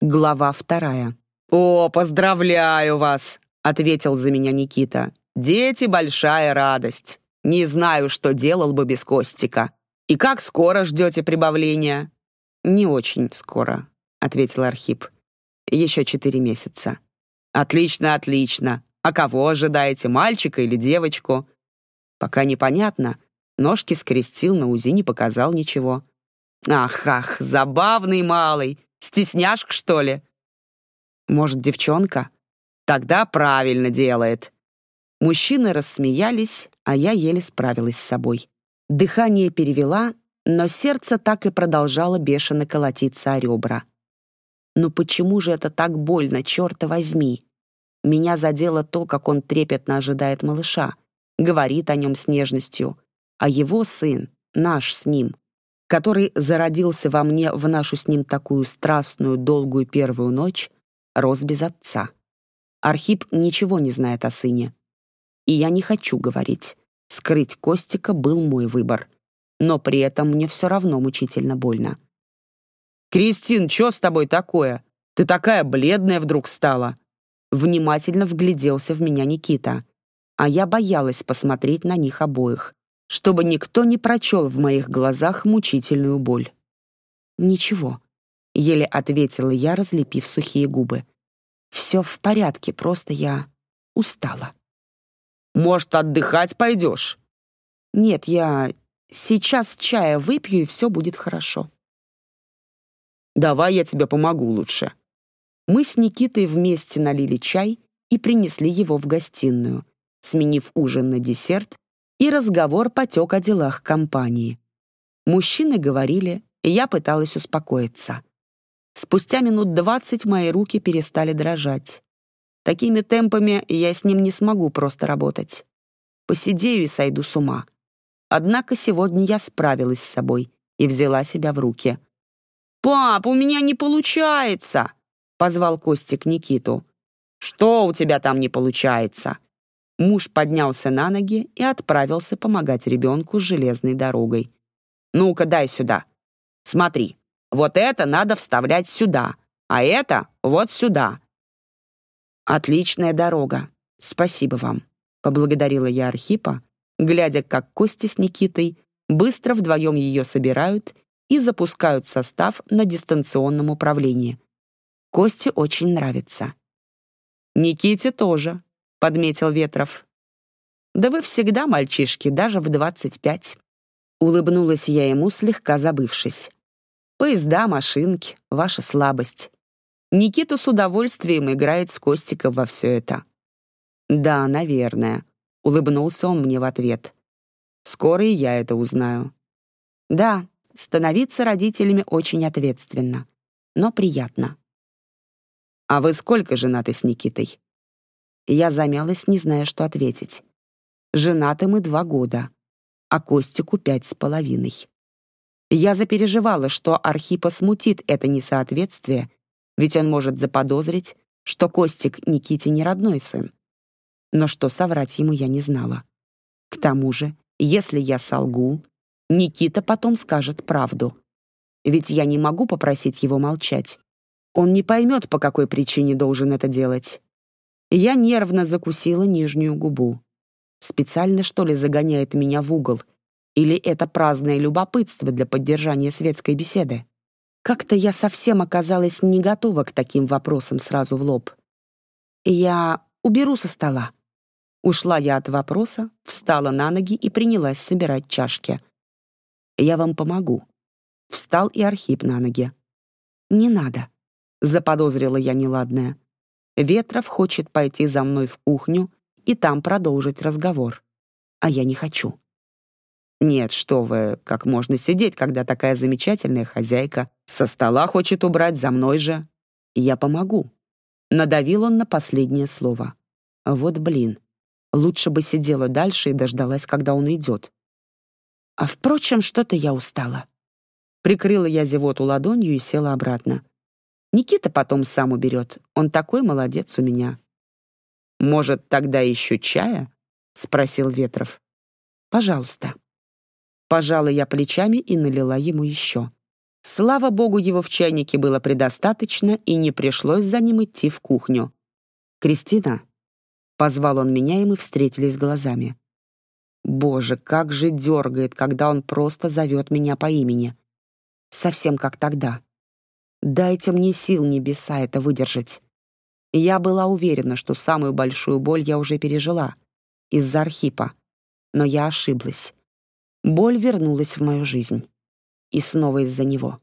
Глава вторая. «О, поздравляю вас!» — ответил за меня Никита. «Дети — большая радость. Не знаю, что делал бы без Костика. И как скоро ждете прибавления?» «Не очень скоро», — ответил Архип. «Еще четыре месяца». «Отлично, отлично. А кого ожидаете, мальчика или девочку?» «Пока непонятно. Ножки скрестил, на УЗИ не показал ничего». «Ах, ах, забавный малый. Стесняшка, что ли?» «Может, девчонка?» «Тогда правильно делает». Мужчины рассмеялись, а я еле справилась с собой. Дыхание перевела, но сердце так и продолжало бешено колотиться о ребра. «Ну почему же это так больно, черта возьми?» Меня задело то, как он трепетно ожидает малыша, говорит о нем с нежностью, а его сын, наш с ним, который зародился во мне в нашу с ним такую страстную, долгую первую ночь, рос без отца. Архип ничего не знает о сыне. И я не хочу говорить. Скрыть Костика был мой выбор. Но при этом мне все равно мучительно больно. «Кристин, что с тобой такое? Ты такая бледная вдруг стала!» Внимательно вгляделся в меня Никита. А я боялась посмотреть на них обоих чтобы никто не прочел в моих глазах мучительную боль. «Ничего», — еле ответила я, разлепив сухие губы. «Все в порядке, просто я устала». «Может, отдыхать пойдешь?» «Нет, я сейчас чая выпью, и все будет хорошо». «Давай я тебе помогу лучше». Мы с Никитой вместе налили чай и принесли его в гостиную, сменив ужин на десерт и разговор потек о делах компании. Мужчины говорили, и я пыталась успокоиться. Спустя минут двадцать мои руки перестали дрожать. Такими темпами я с ним не смогу просто работать. Посидею и сойду с ума. Однако сегодня я справилась с собой и взяла себя в руки. «Пап, у меня не получается!» — позвал Костик Никиту. «Что у тебя там не получается?» Муж поднялся на ноги и отправился помогать ребенку с железной дорогой. «Ну-ка, дай сюда. Смотри, вот это надо вставлять сюда, а это вот сюда». «Отличная дорога. Спасибо вам», — поблагодарила я Архипа, глядя, как Костя с Никитой быстро вдвоем ее собирают и запускают состав на дистанционном управлении. Косте очень нравится. Никите тоже, — подметил Ветров. «Да вы всегда мальчишки, даже в двадцать пять». Улыбнулась я ему, слегка забывшись. «Поезда, машинки, ваша слабость. Никита с удовольствием играет с Костиком во все это». «Да, наверное», — улыбнулся он мне в ответ. «Скоро и я это узнаю». «Да, становиться родителями очень ответственно, но приятно». «А вы сколько женаты с Никитой?» Я замялась, не зная, что ответить. Женаты мы два года, а Костику пять с половиной. Я запереживала, что Архипа смутит это несоответствие, ведь он может заподозрить, что Костик Никите не родной сын. Но что соврать ему я не знала. К тому же, если я солгу, Никита потом скажет правду. Ведь я не могу попросить его молчать. Он не поймет, по какой причине должен это делать. Я нервно закусила нижнюю губу. Специально, что ли, загоняет меня в угол? Или это праздное любопытство для поддержания светской беседы? Как-то я совсем оказалась не готова к таким вопросам сразу в лоб. Я уберу со стола. Ушла я от вопроса, встала на ноги и принялась собирать чашки. «Я вам помогу». Встал и Архип на ноги. «Не надо», — заподозрила я неладное. Ветров хочет пойти за мной в кухню и там продолжить разговор. А я не хочу. Нет, что вы, как можно сидеть, когда такая замечательная хозяйка со стола хочет убрать за мной же? Я помогу. Надавил он на последнее слово. Вот блин. Лучше бы сидела дальше и дождалась, когда он идет. А впрочем, что-то я устала. Прикрыла я зевоту ладонью и села обратно. Никита потом сам уберет. Он такой молодец у меня. «Может, тогда еще чая?» — спросил Ветров. «Пожалуйста». Пожала я плечами и налила ему еще. Слава богу, его в чайнике было предостаточно, и не пришлось за ним идти в кухню. «Кристина?» — позвал он меня, и мы встретились глазами. Боже, как же дергает, когда он просто зовет меня по имени. Совсем как тогда. Дайте мне сил небеса это выдержать. Я была уверена, что самую большую боль я уже пережила из-за Архипа. Но я ошиблась. Боль вернулась в мою жизнь. И снова из-за него.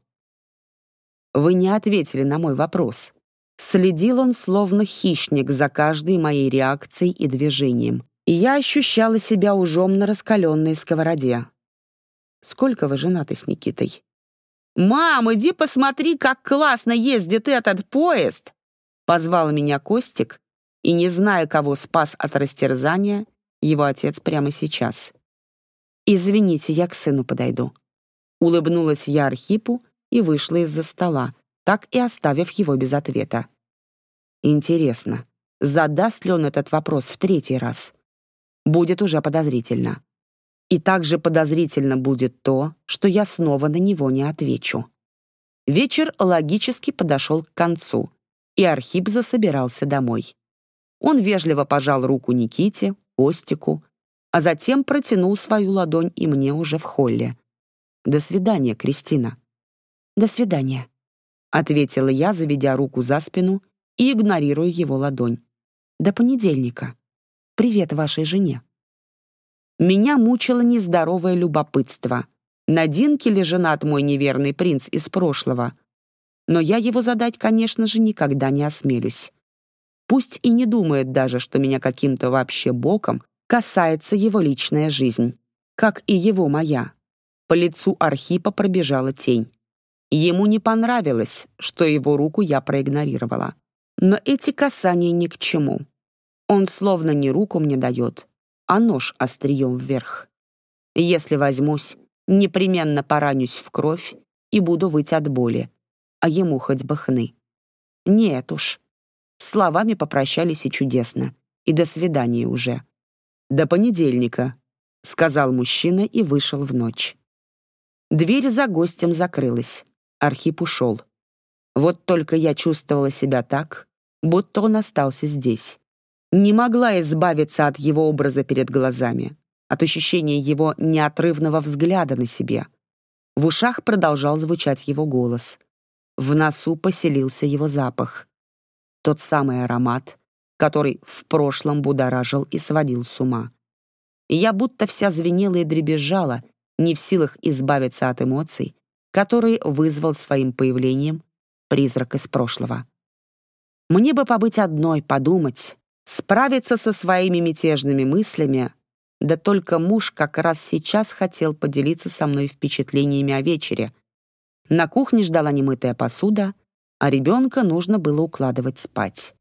Вы не ответили на мой вопрос. Следил он словно хищник за каждой моей реакцией и движением. И я ощущала себя ужом на раскаленной сковороде. Сколько вы женаты с Никитой? «Мам, иди посмотри, как классно ездит этот поезд!» Позвал меня Костик, и, не зная, кого спас от растерзания, его отец прямо сейчас. «Извините, я к сыну подойду». Улыбнулась я Архипу и вышла из-за стола, так и оставив его без ответа. Интересно, задаст ли он этот вопрос в третий раз? Будет уже подозрительно. И также подозрительно будет то, что я снова на него не отвечу. Вечер логически подошел к концу, и Архип засобирался домой. Он вежливо пожал руку Никите, Костику, а затем протянул свою ладонь и мне уже в холле. «До свидания, Кристина». «До свидания», — ответила я, заведя руку за спину и игнорируя его ладонь. «До понедельника. Привет вашей жене». Меня мучило нездоровое любопытство. На Динке ли женат мой неверный принц из прошлого? Но я его задать, конечно же, никогда не осмелюсь. Пусть и не думает даже, что меня каким-то вообще боком касается его личная жизнь, как и его моя. По лицу Архипа пробежала тень. Ему не понравилось, что его руку я проигнорировала. Но эти касания ни к чему. Он словно не руку мне дает, а нож острием вверх. Если возьмусь, непременно поранюсь в кровь и буду выть от боли, а ему хоть бы хны. Нет уж, Словами попрощались и чудесно. И до свидания уже. «До понедельника», — сказал мужчина и вышел в ночь. Дверь за гостем закрылась. Архип ушел. Вот только я чувствовала себя так, будто он остался здесь. Не могла избавиться от его образа перед глазами, от ощущения его неотрывного взгляда на себе. В ушах продолжал звучать его голос. В носу поселился его запах. Тот самый аромат, который в прошлом будоражил и сводил с ума. И я будто вся звенела и дребезжала, не в силах избавиться от эмоций, которые вызвал своим появлением призрак из прошлого. Мне бы побыть одной, подумать, справиться со своими мятежными мыслями, да только муж как раз сейчас хотел поделиться со мной впечатлениями о вечере. На кухне ждала немытая посуда — а ребенка нужно было укладывать спать.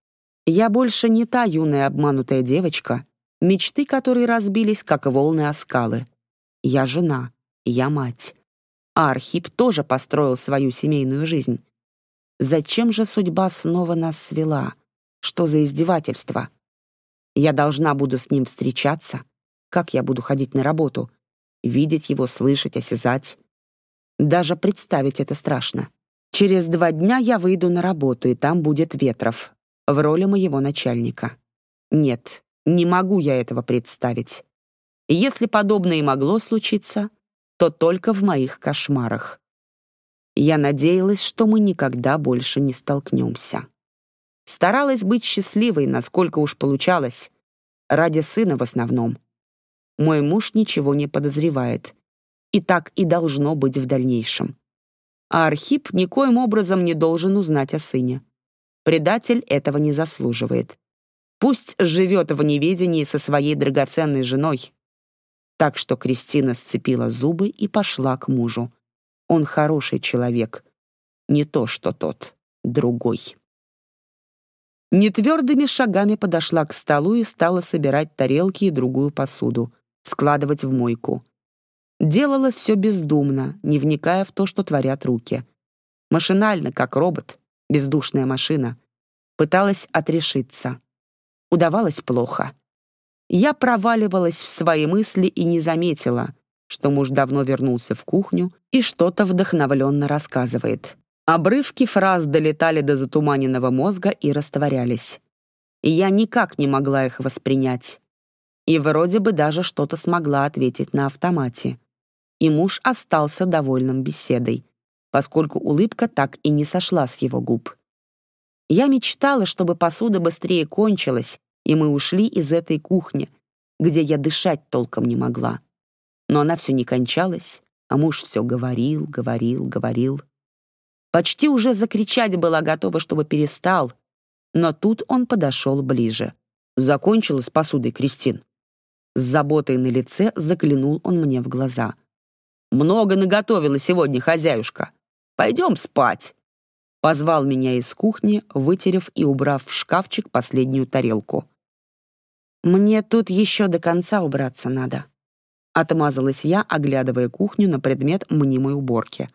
Я больше не та юная обманутая девочка, мечты которой разбились, как волны о скалы. Я жена, я мать. А Архип тоже построил свою семейную жизнь. Зачем же судьба снова нас свела? Что за издевательство? Я должна буду с ним встречаться? Как я буду ходить на работу? Видеть его, слышать, осязать? Даже представить это страшно. Через два дня я выйду на работу, и там будет Ветров в роли моего начальника. Нет, не могу я этого представить. Если подобное и могло случиться, то только в моих кошмарах. Я надеялась, что мы никогда больше не столкнемся. Старалась быть счастливой, насколько уж получалось. Ради сына в основном. Мой муж ничего не подозревает. И так и должно быть в дальнейшем а Архип никоим образом не должен узнать о сыне. Предатель этого не заслуживает. Пусть живет в неведении со своей драгоценной женой. Так что Кристина сцепила зубы и пошла к мужу. Он хороший человек. Не то, что тот, другой. Нетвердыми шагами подошла к столу и стала собирать тарелки и другую посуду, складывать в мойку. Делала все бездумно, не вникая в то, что творят руки. Машинально, как робот, бездушная машина. Пыталась отрешиться. Удавалось плохо. Я проваливалась в свои мысли и не заметила, что муж давно вернулся в кухню и что-то вдохновленно рассказывает. Обрывки фраз долетали до затуманенного мозга и растворялись. И я никак не могла их воспринять. И вроде бы даже что-то смогла ответить на автомате. И муж остался довольным беседой, поскольку улыбка так и не сошла с его губ. Я мечтала, чтобы посуда быстрее кончилась, и мы ушли из этой кухни, где я дышать толком не могла. Но она все не кончалась, а муж все говорил, говорил, говорил. Почти уже закричать была готова, чтобы перестал, но тут он подошел ближе. Закончила с посудой Кристин. С заботой на лице заглянул он мне в глаза. «Много наготовила сегодня хозяюшка. Пойдем спать». Позвал меня из кухни, вытерев и убрав в шкафчик последнюю тарелку. «Мне тут еще до конца убраться надо», — отмазалась я, оглядывая кухню на предмет мнимой уборки.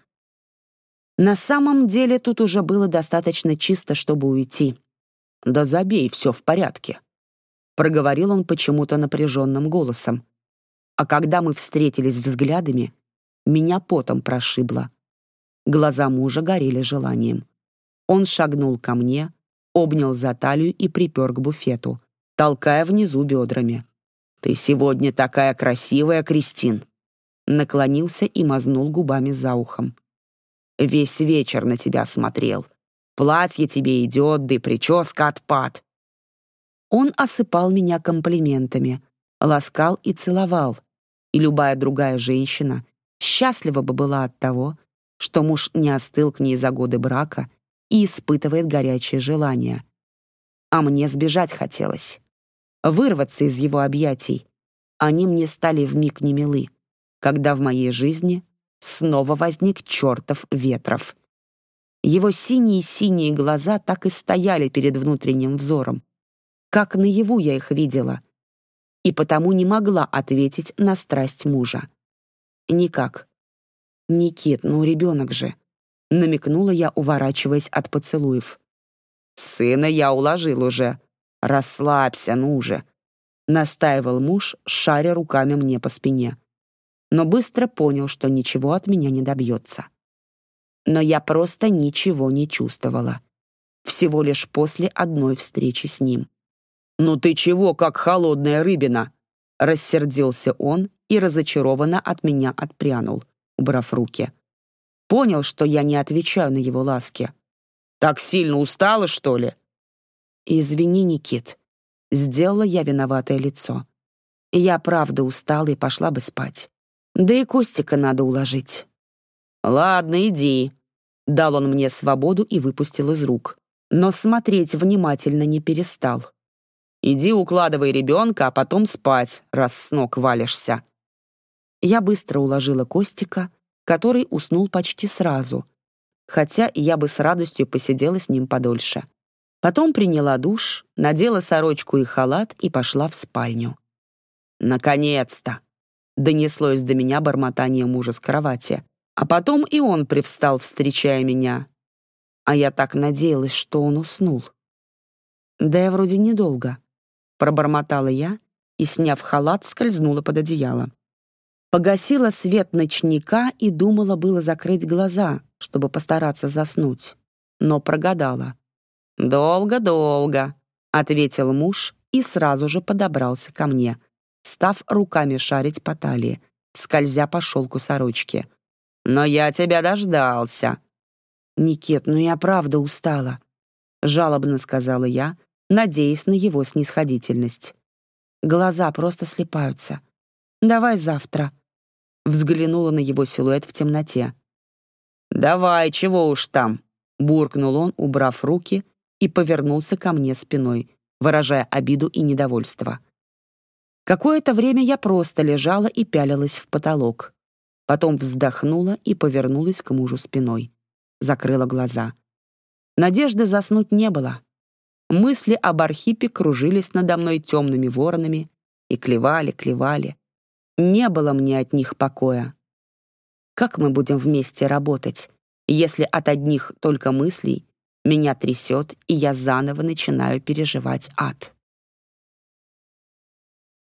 На самом деле тут уже было достаточно чисто, чтобы уйти. «Да забей, все в порядке», — проговорил он почему-то напряженным голосом. А когда мы встретились взглядами, меня потом прошибло. Глаза мужа горели желанием. Он шагнул ко мне, обнял за талию и припер к буфету — толкая внизу бедрами. «Ты сегодня такая красивая, Кристин!» Наклонился и мазнул губами за ухом. «Весь вечер на тебя смотрел. Платье тебе идет, да и прическа отпад». Он осыпал меня комплиментами, ласкал и целовал, и любая другая женщина счастлива бы была от того, что муж не остыл к ней за годы брака и испытывает горячее желание. А мне сбежать хотелось вырваться из его объятий. Они мне стали вмиг немилы, когда в моей жизни снова возник чертов Ветров. Его синие-синие глаза так и стояли перед внутренним взором. Как наяву я их видела. И потому не могла ответить на страсть мужа. Никак. «Никит, ну ребенок же», — намекнула я, уворачиваясь от поцелуев. «Сына я уложил уже», «Расслабься, ну же!» — настаивал муж, шаря руками мне по спине. Но быстро понял, что ничего от меня не добьется. Но я просто ничего не чувствовала. Всего лишь после одной встречи с ним. «Ну ты чего, как холодная рыбина?» Рассердился он и разочарованно от меня отпрянул, убрав руки. Понял, что я не отвечаю на его ласки. «Так сильно устала, что ли?» «Извини, Никит». Сделала я виноватое лицо. Я правда устала и пошла бы спать. Да и Костика надо уложить. «Ладно, иди». Дал он мне свободу и выпустил из рук. Но смотреть внимательно не перестал. «Иди укладывай ребенка, а потом спать, раз с ног валишься». Я быстро уложила Костика, который уснул почти сразу, хотя я бы с радостью посидела с ним подольше. Потом приняла душ, надела сорочку и халат и пошла в спальню. «Наконец-то!» — донеслось до меня бормотание мужа с кровати. А потом и он привстал, встречая меня. А я так надеялась, что он уснул. «Да я вроде недолго», — пробормотала я и, сняв халат, скользнула под одеяло. Погасила свет ночника и думала было закрыть глаза, чтобы постараться заснуть. Но прогадала. «Долго-долго», — ответил муж и сразу же подобрался ко мне, став руками шарить по талии, скользя по шелку сорочки. «Но я тебя дождался». «Никит, ну я правда устала», — жалобно сказала я, надеясь на его снисходительность. Глаза просто слепаются. «Давай завтра», — взглянула на его силуэт в темноте. «Давай, чего уж там», — буркнул он, убрав руки и повернулся ко мне спиной, выражая обиду и недовольство. Какое-то время я просто лежала и пялилась в потолок. Потом вздохнула и повернулась к мужу спиной. Закрыла глаза. Надежды заснуть не было. Мысли об Архипе кружились надо мной темными воронами и клевали, клевали. Не было мне от них покоя. Как мы будем вместе работать, если от одних только мыслей меня трясет, и я заново начинаю переживать ад.